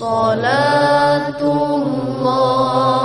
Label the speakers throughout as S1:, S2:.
S1: صلاة الله.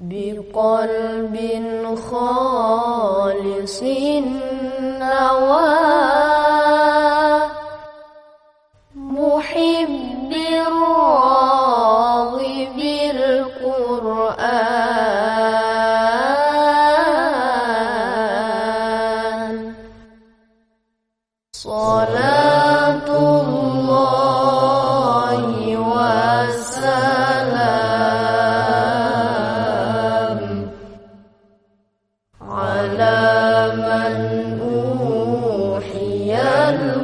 S1: بقلب خالص نواه من أوحي القرآن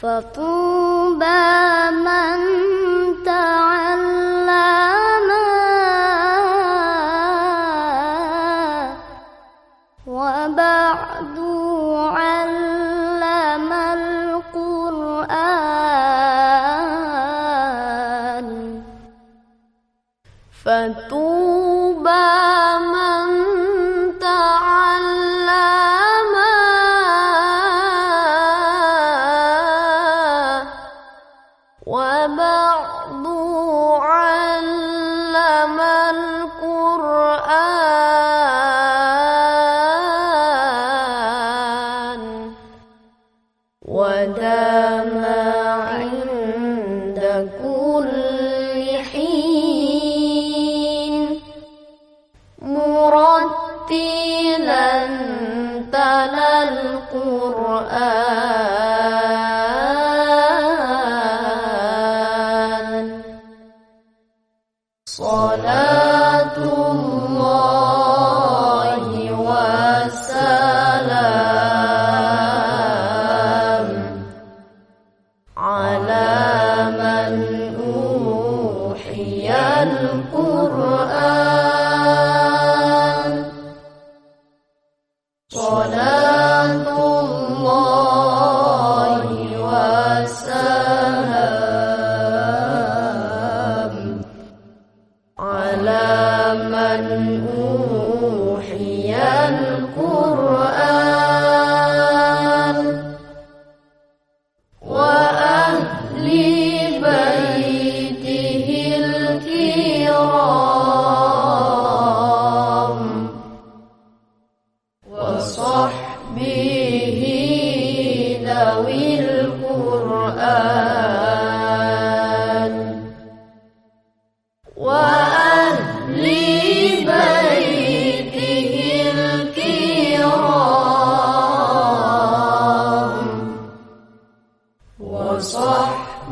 S2: فطوبى
S1: 完美 صلاة الله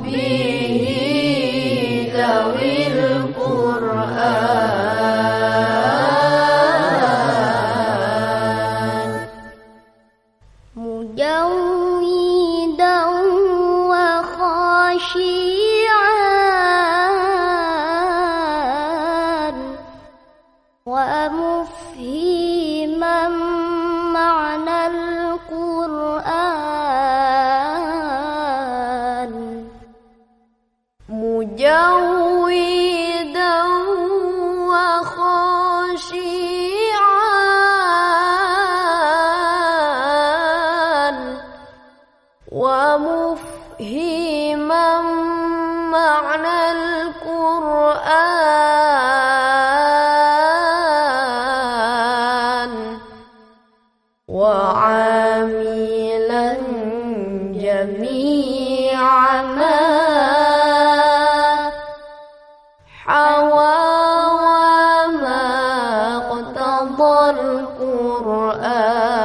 S1: به we القرآن.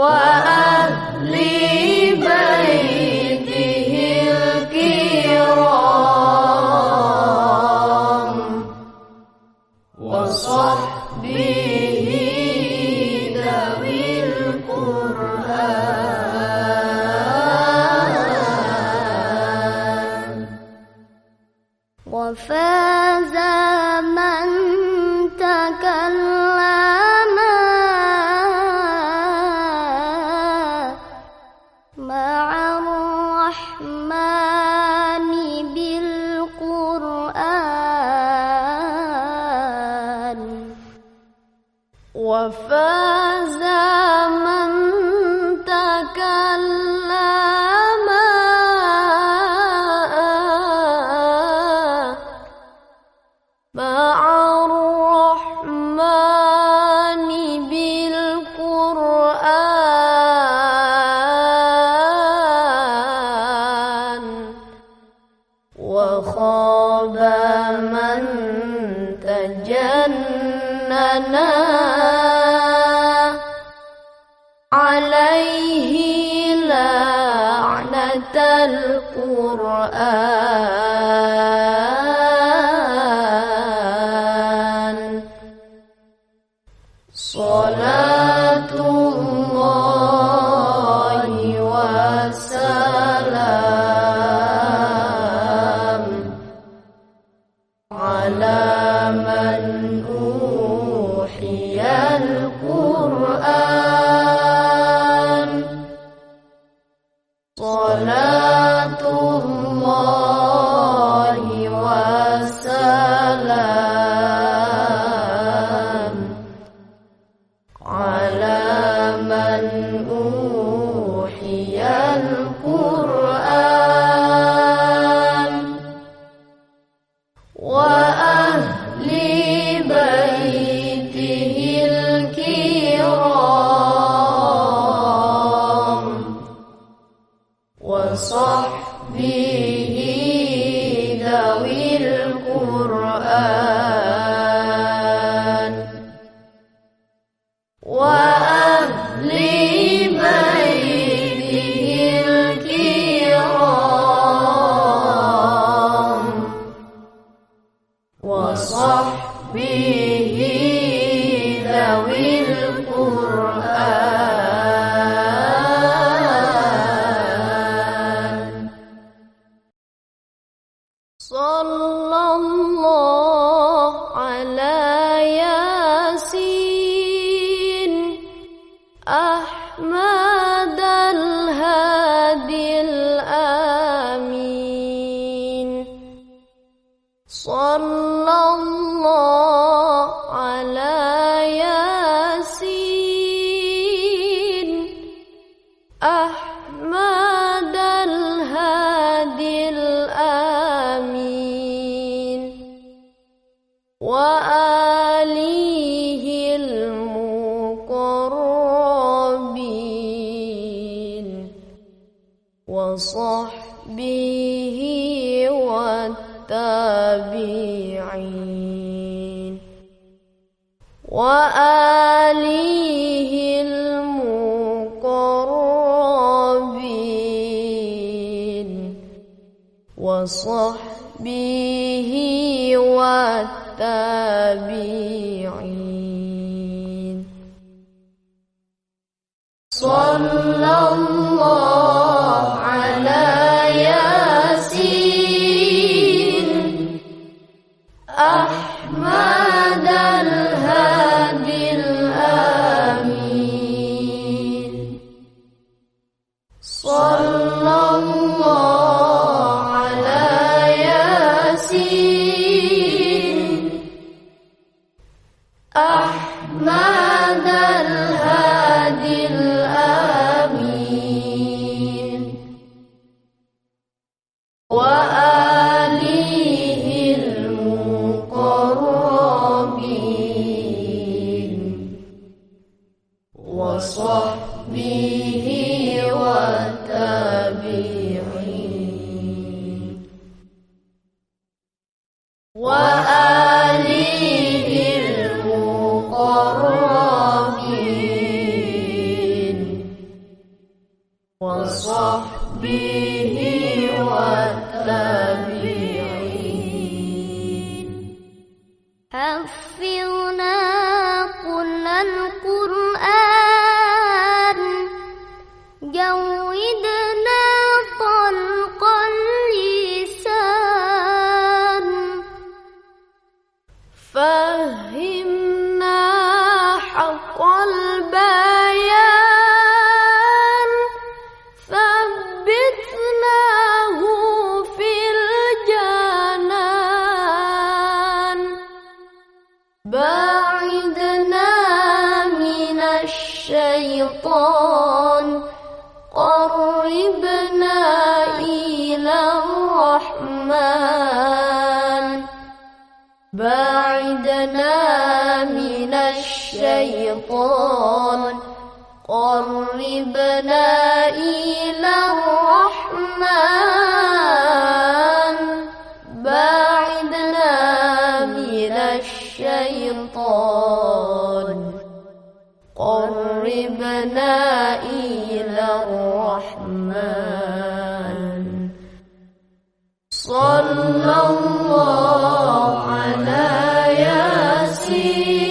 S1: What? وفاز من تكلم. مع الرحمن بالقرآن. وخاب من تجننا. القرآن. صلاة الله وسلام على من أوحي القرآن. وصحبي صلى الله وصحبه والتابعين وآله المقربين وصحبه والتابعين صلى الله What?
S2: أغفر
S1: الشيطان. قربنا إلى الرحمن. بعدنا من الشيطان. قربنا إلى صلى الله على ياسين.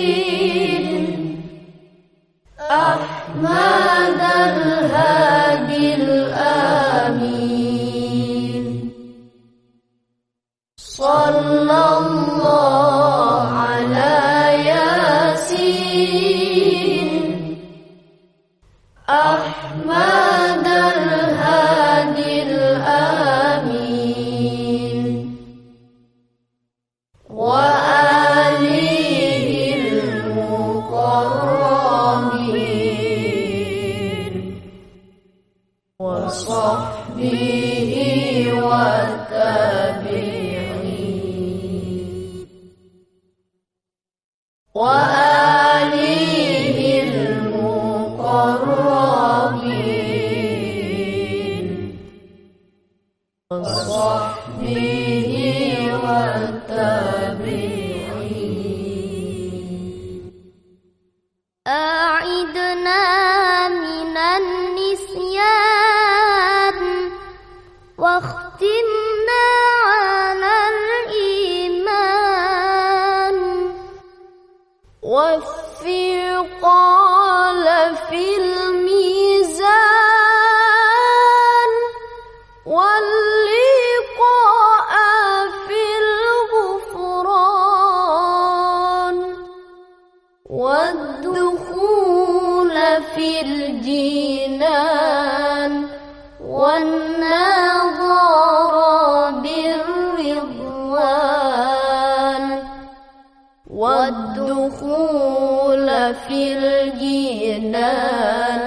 S1: الجنان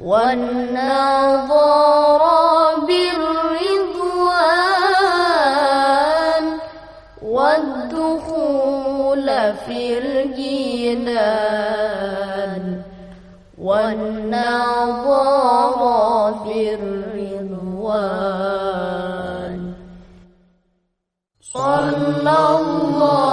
S1: والنظر بالرضوان والدخول في الجنان والنظر بالرضوان. صلى الله